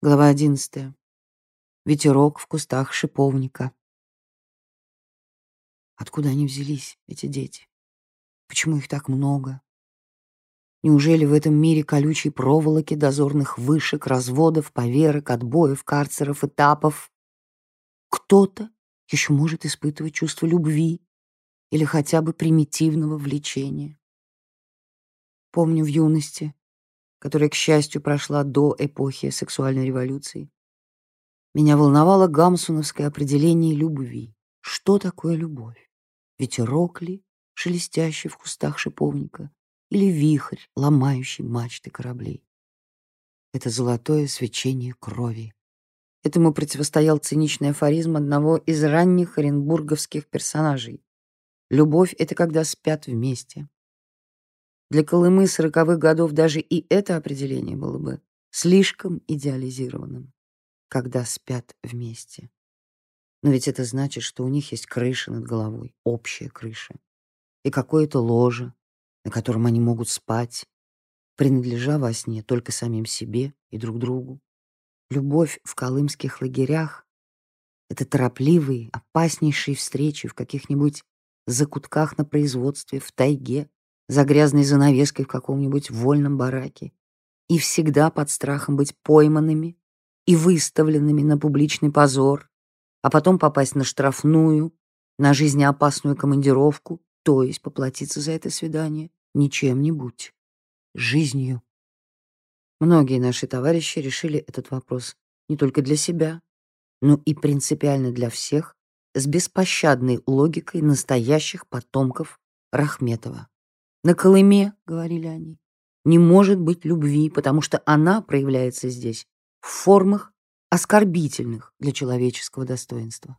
Глава одиннадцатая. Ветерок в кустах шиповника. Откуда они взялись, эти дети? Почему их так много? Неужели в этом мире колючей проволоки, дозорных вышек, разводов, поверок, отбоев, карцеров, этапов? Кто-то еще может испытывать чувство любви или хотя бы примитивного влечения. Помню в юности которая, к счастью, прошла до эпохи сексуальной революции. Меня волновало гамсуновское определение любви. Что такое любовь? Ветерок ли, шелестящий в кустах шиповника, или вихрь, ломающий мачты кораблей? Это золотое свечение крови. Этому противостоял циничный афоризм одного из ранних оренбурговских персонажей. Любовь — это когда спят вместе. Для Колымы сороковых годов даже и это определение было бы слишком идеализированным, когда спят вместе. Но ведь это значит, что у них есть крыша над головой, общая крыша, и какое-то ложе, на котором они могут спать, принадлежа во сне только самим себе и друг другу. Любовь в колымских лагерях — это торопливые, опаснейшие встречи в каких-нибудь закутках на производстве, в тайге, за грязной занавеской в каком-нибудь вольном бараке и всегда под страхом быть пойманными и выставленными на публичный позор, а потом попасть на штрафную, на жизнеопасную командировку, то есть поплатиться за это свидание ничем-нибудь, жизнью. Многие наши товарищи решили этот вопрос не только для себя, но и принципиально для всех с беспощадной логикой настоящих потомков Рахметова. На Колыме, — говорили они, — не может быть любви, потому что она проявляется здесь в формах, оскорбительных для человеческого достоинства.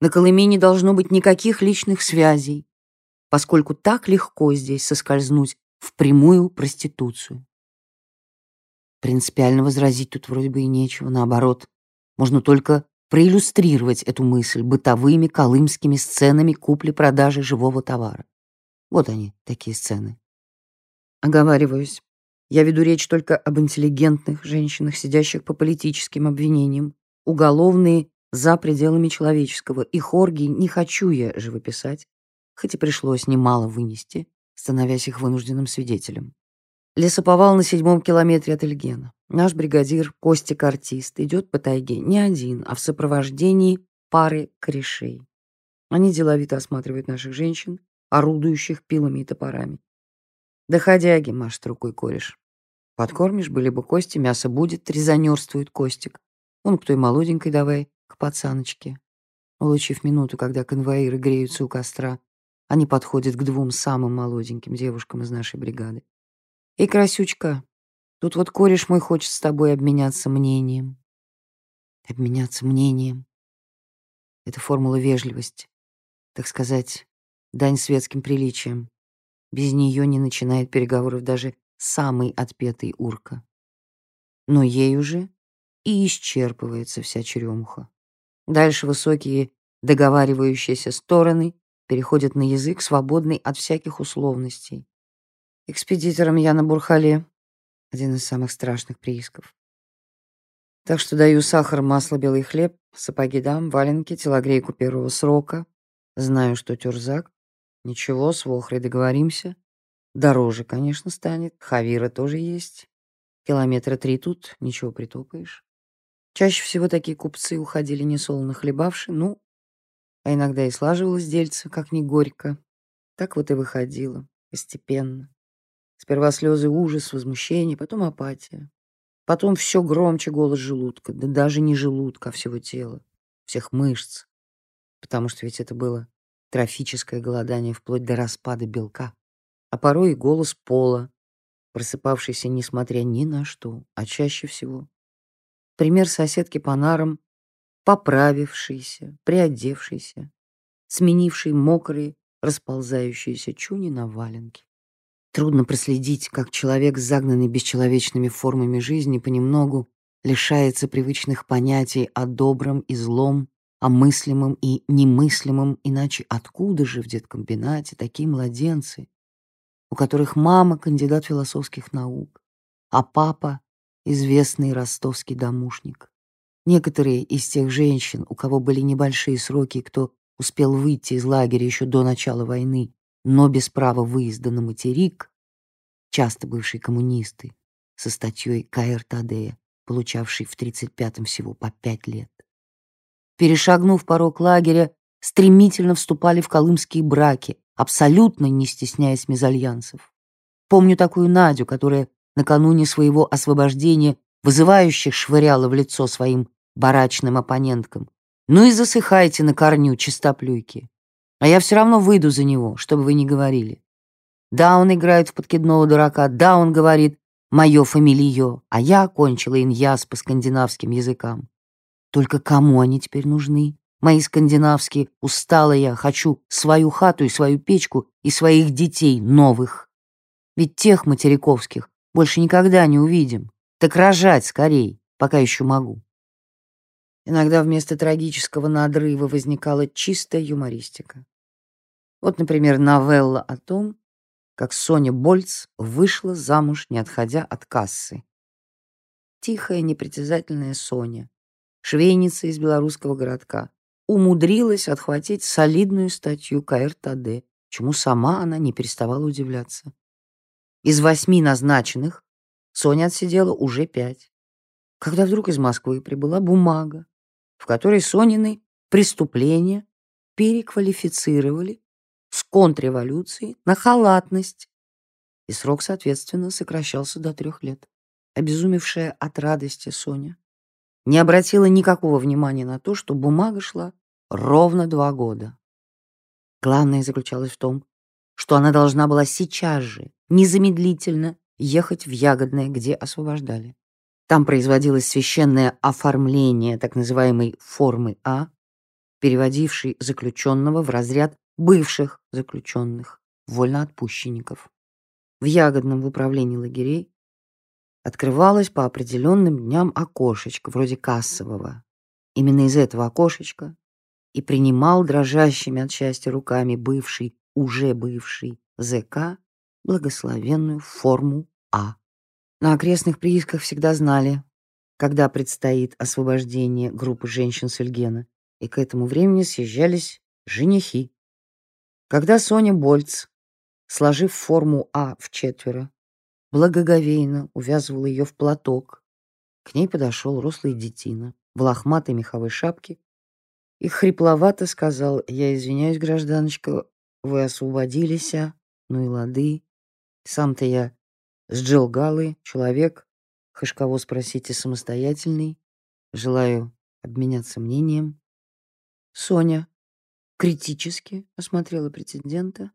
На Колыме не должно быть никаких личных связей, поскольку так легко здесь соскользнуть в прямую проституцию. Принципиально возразить тут вроде бы и нечего, наоборот, можно только проиллюстрировать эту мысль бытовыми колымскими сценами купли-продажи живого товара. Вот они, такие сцены. Оговариваюсь. Я веду речь только об интеллигентных женщинах, сидящих по политическим обвинениям. Уголовные за пределами человеческого. Их оргии не хочу я живописать, хоть и пришлось немало вынести, становясь их вынужденным свидетелем. Лесоповал на седьмом километре от Эльгена. Наш бригадир, Костик-артист, идет по тайге не один, а в сопровождении пары корешей. Они деловито осматривают наших женщин, орудующих пилами и топорами. «Доходяги», — машет рукой кореш. «Подкормишь, были бы кости, мясо будет», — резонерствует Костик. «Он к той молоденькой давай, к пацаночке». Улучив минуту, когда конвоиры греются у костра, они подходят к двум самым молоденьким девушкам из нашей бригады. «Эй, красючка, тут вот кореш мой хочет с тобой обменяться мнением». Обменяться мнением. Это формула вежливости. Так сказать, дань светским приличиям. Без нее не начинает переговоров даже самый отпетый урка. Но ей уже и исчерпывается вся черемуха. Дальше высокие договаривающиеся стороны переходят на язык, свободный от всяких условностей. Экспедитором я на Бурхале — один из самых страшных приисков. Так что даю сахар, масло, белый хлеб, сапоги дам, валенки, телогрейку первого срока. Знаю, что тюрзак Ничего, с Вохрой договоримся. Дороже, конечно, станет. Хавира тоже есть. Километра три тут, ничего притопаешь. Чаще всего такие купцы уходили несолоно хлебавши, ну, а иногда и слаживалось дельце, как ни горько. Так вот и выходило, постепенно. Сперва слезы, ужас, возмущение, потом апатия. Потом все громче голос желудка, да даже не желудка, а всего тела, всех мышц. Потому что ведь это было трофическое голодание вплоть до распада белка, а порой и голос пола, просыпавшийся несмотря ни на что, а чаще всего. Пример соседки по нарам, поправившийся, приодевшийся, сменивший мокрые, расползающиеся чуни на валенки. Трудно проследить, как человек, загнанный бесчеловечными формами жизни, понемногу лишается привычных понятий о добром и злом, о мыслимом и немыслимом, иначе откуда же в деткомбинате такие младенцы, у которых мама кандидат философских наук, а папа известный ростовский домушник. Некоторые из тех женщин, у кого были небольшие сроки, кто успел выйти из лагеря еще до начала войны, но без права выезда на материк, часто бывшие коммунисты, со статьей Каэр Тадея, получавший в 35-м всего по пять лет. Перешагнув порог лагеря, стремительно вступали в колымские браки, абсолютно не стесняясь мезальянсов. Помню такую Надю, которая накануне своего освобождения вызывающе швыряла в лицо своим барачным оппоненткам. «Ну и засыхайте на корню, чистоплюйки. А я все равно выйду за него, чтобы вы не говорили. Да, он играет в подкидного дурака, да, он говорит «моё фамилиё», а я окончила иньяс по скандинавским языкам. Только кому они теперь нужны? Мои скандинавские, устала я, хочу свою хату и свою печку и своих детей новых. Ведь тех материковских больше никогда не увидим. Так рожать скорей, пока еще могу. Иногда вместо трагического надрыва возникала чистая юмористика. Вот, например, новелла о том, как Соня Больц вышла замуж, не отходя от кассы. Тихая, непритязательная Соня, швейница из белорусского городка, умудрилась отхватить солидную статью КРТД, чему сама она не переставала удивляться. Из восьми назначенных Соня отсидела уже пять. Когда вдруг из Москвы прибыла бумага, в которой Сонины преступления переквалифицировали с контрреволюции на халатность, и срок, соответственно, сокращался до трех лет. Обезумевшая от радости Соня не обратила никакого внимания на то, что бумага шла ровно два года. Главное заключалось в том, что она должна была сейчас же, незамедлительно, ехать в Ягодное, где освобождали. Там производилось священное оформление так называемой формы А, переводившей заключенного в разряд бывших заключенных, вольноотпущенников. В Ягодном в управлении лагерей открывалось по определенным дням окошечко, вроде кассового. Именно из этого окошечка и принимал дрожащими от счастья руками бывший, уже бывший ЗК благословенную форму А. На окрестных приисках всегда знали, когда предстоит освобождение группы женщин с Эльгена, и к этому времени съезжались женихи. Когда Соня Больц, сложив форму А в четверо, благоговейно увязывала ее в платок. К ней подошел рослый детина в лохматой меховой шапке и хрипловато сказал, «Я извиняюсь, гражданочка, вы освободились, а? Ну и лады. Сам-то я с Джилгалы, человек, хоть кого спросите, самостоятельный. Желаю обменяться мнением». Соня критически осмотрела претендента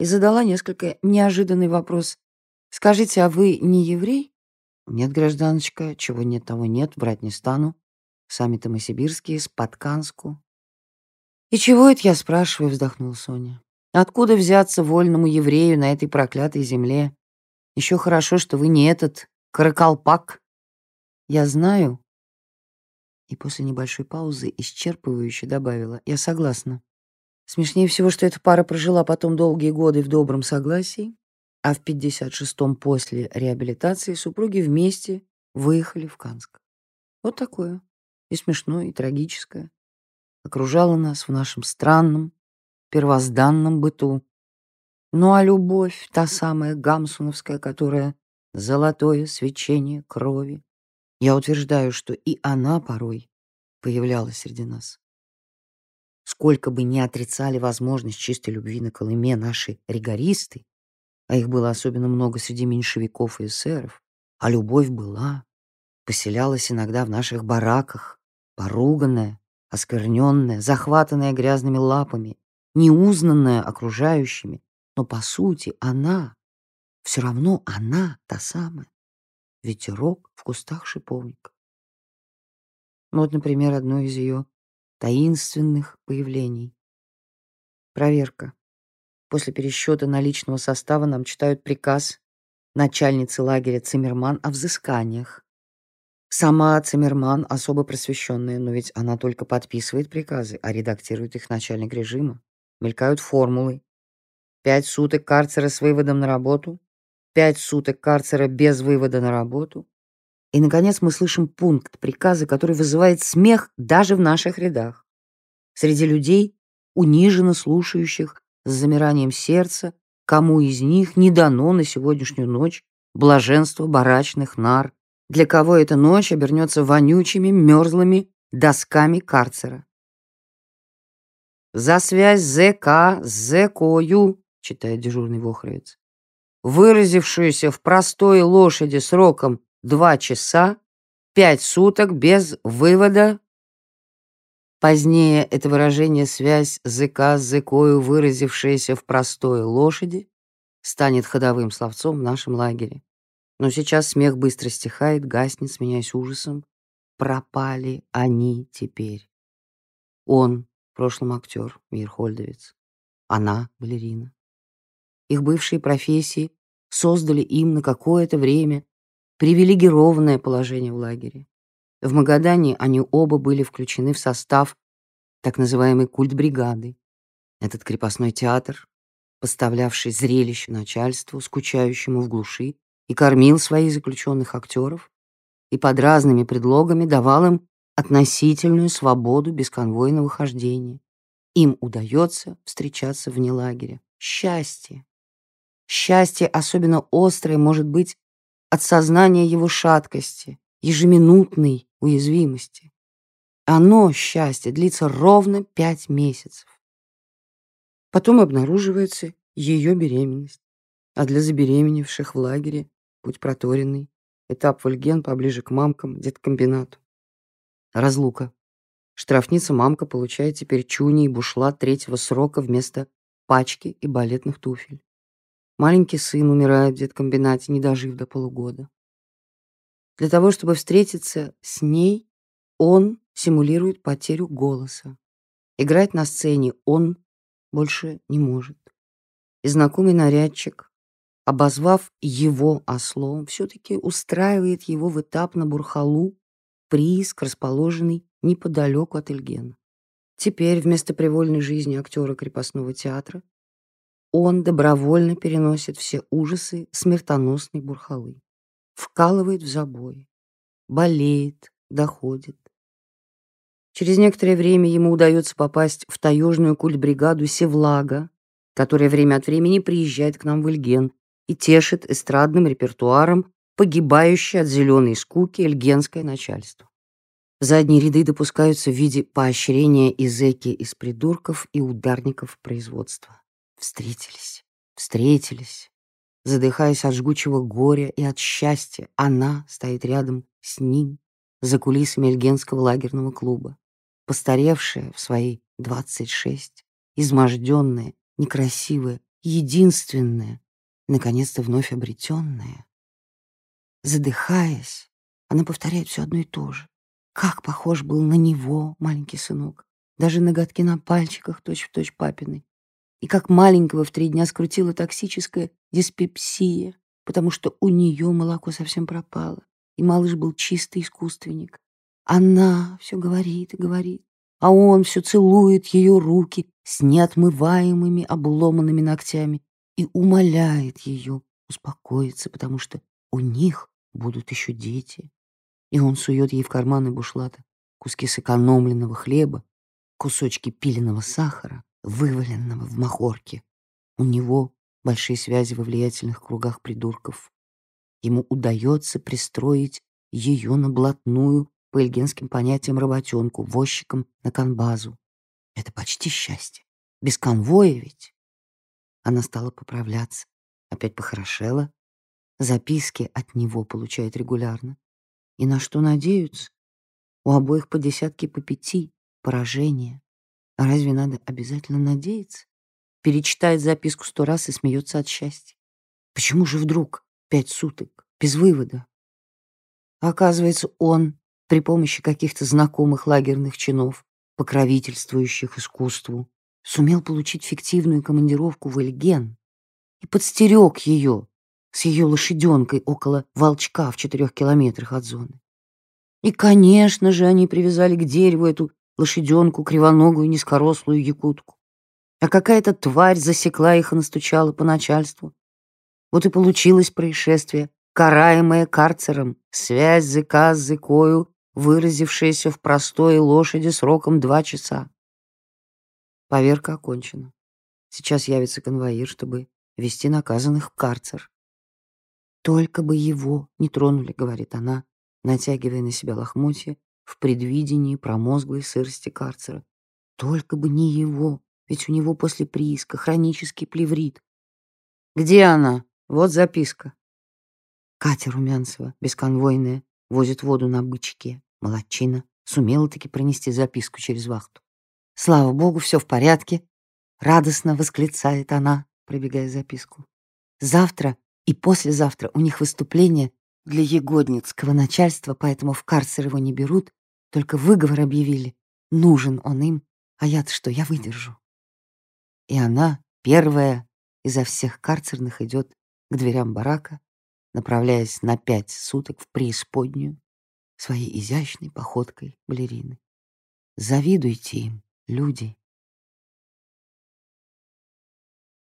и задала несколько неожиданный вопрос. Скажите, а вы не еврей? Нет, гражданочка, чего нет, того нет, брать не стану. Сами-то мы сибирские, с Подканску. И чего это я спрашиваю, вздохнула Соня. Откуда взяться вольному еврею на этой проклятой земле? Еще хорошо, что вы не этот каракалпак. Я знаю. И после небольшой паузы исчерпывающе добавила. Я согласна. Смешнее всего, что эта пара прожила потом долгие годы в добром согласии, а в 56-м после реабилитации супруги вместе выехали в Канск. Вот такое. И смешное, и трагическое. Окружало нас в нашем странном, первозданном быту. Ну а любовь, та самая гамсуновская, которая золотое свечение крови, я утверждаю, что и она порой появлялась среди нас. Сколько бы ни отрицали возможность чистой любви на Колыме наши ригористы, а их было особенно много среди меньшевиков и эсеров, а любовь была, поселялась иногда в наших бараках, поруганная, оскверненная, захватанная грязными лапами, неузнанная окружающими, но по сути она, все равно она та самая, ветерок в кустах шиповника. Ну вот, например, одно из ее таинственных появлений. Проверка. После пересчета наличного состава нам читают приказ начальницы лагеря Циммерман о взысканиях. Сама Циммерман особо просвещенная, но ведь она только подписывает приказы, а редактирует их начальник режима. Мелькают формулы. Пять суток карцера с выводом на работу, пять суток карцера без вывода на работу. И, наконец, мы слышим пункт приказа, который вызывает смех даже в наших рядах. Среди людей, униженно слушающих с замиранием сердца, кому из них не дано на сегодняшнюю ночь блаженство барачных нар, для кого эта ночь обернется вонючими, мерзлыми досками карцера. «За связь ЗК с ЗКою», — читает дежурный вохровец, выразившуюся в простой лошади сроком два часа, пять суток без вывода. Позднее это выражение «связь ЗК с ЗКою, выразившаяся в простой лошади» станет ходовым словцом в нашем лагере. Но сейчас смех быстро стихает, гаснет, сменяясь ужасом. Пропали они теперь. Он, в прошлом актер, Мирхольдовец. Она, балерина. Их бывшие профессии создали им на какое-то время привилегированное положение в лагере. В Магадане они оба были включены в состав так называемой культбригады. Этот крепостной театр, поставлявший зрелище начальству, скучающему в глуши, и кормил своих заключенных актеров, и под разными предлогами давал им относительную свободу бесконвойного хождения. Им удается встречаться вне лагеря. Счастье. Счастье особенно острое может быть от сознания его шаткости, ежеминутной уязвимости. Оно, счастье, длится ровно пять месяцев. Потом обнаруживается ее беременность, а для забеременевших в лагере путь проторенный, этап вольген поближе к мамкам, деткомбинату. Разлука. Штрафница мамка получает теперь чуни и бушла третьего срока вместо пачки и балетных туфель. Маленький сын умирает в деткомбинате, не дожив до полугода. Для того, чтобы встретиться с ней, он симулирует потерю голоса. Играть на сцене он больше не может. И знакомый нарядчик, обозвав его ослом, все-таки устраивает его в этап на Бурхалу, прииск, расположенный неподалеку от Эльгена. Теперь вместо привольной жизни актера крепостного театра он добровольно переносит все ужасы смертоносной бурхалы. Вкалывает в забой, болеет, доходит. Через некоторое время ему удается попасть в таежную культбригаду Севлага, которая время от времени приезжает к нам в Эльген и тешит эстрадным репертуаром погибающее от зеленой скуки эльгенское начальство. Задние ряды допускаются в виде поощрения и из придурков и ударников производства. Встретились, встретились. Задыхаясь от жгучего горя и от счастья, она стоит рядом с ним за кулисами Эльгенского лагерного клуба, постаревшая в свои двадцать шесть, изможденная, некрасивая, единственная, наконец-то вновь обретенная. Задыхаясь, она повторяет все одно и то же. Как похож был на него маленький сынок. Даже ноготки на пальчиках точь-в-точь точь папины и как маленького в три дня скрутила токсическая диспепсия, потому что у нее молоко совсем пропало, и малыш был чистый искусственник. Она все говорит и говорит, а он все целует ее руки с неотмываемыми обломанными ногтями и умоляет ее успокоиться, потому что у них будут еще дети. И он сует ей в карманы бушлата куски сэкономленного хлеба, кусочки пиленого сахара, вываленного в махорке. У него большие связи во влиятельных кругах придурков. Ему удается пристроить ее на блатную, по эльгенским понятиям, работенку, возчиком на конбазу. Это почти счастье. Без конвоя ведь. Она стала поправляться, опять похорошела. Записки от него получает регулярно. И на что надеются? У обоих по десятке, по пяти поражения. А разве надо обязательно надеяться? Перечитает записку сто раз и смеется от счастья. Почему же вдруг пять суток, без вывода? оказывается, он при помощи каких-то знакомых лагерных чинов, покровительствующих искусству, сумел получить фиктивную командировку в Эльген и подстерег ее с ее лошаденкой около волчка в четырех километрах от зоны. И, конечно же, они привязали к дереву эту лошаденку, кривоногую, низкорослую якутку. А какая-то тварь засекла их и настучала по начальству. Вот и получилось происшествие, караемая карцером, связь зыка с зыкою, выразившаяся в простой лошади сроком два часа. Поверка окончена. Сейчас явится конвоир, чтобы вести наказанных в карцер. «Только бы его не тронули», — говорит она, натягивая на себя лохмотья в предвидении промозглой сырости карцера. «Только бы не его, ведь у него после прииска хронический плеврит». «Где она? Вот записка». Катя Румянцева, бесконвойная, возит воду на бычке. Молодчина. Сумела-таки пронести записку через вахту. «Слава богу, все в порядке», — радостно восклицает она, пробегая записку. «Завтра и послезавтра у них выступление для егодницкого начальства, поэтому в карцер его не берут, только выговор объявили. Нужен он им, а я-то что, я выдержу. И она, первая изо всех карцерных, идет к дверям барака, направляясь на пять суток в преисподнюю своей изящной походкой балерины. Завидуйте им, люди.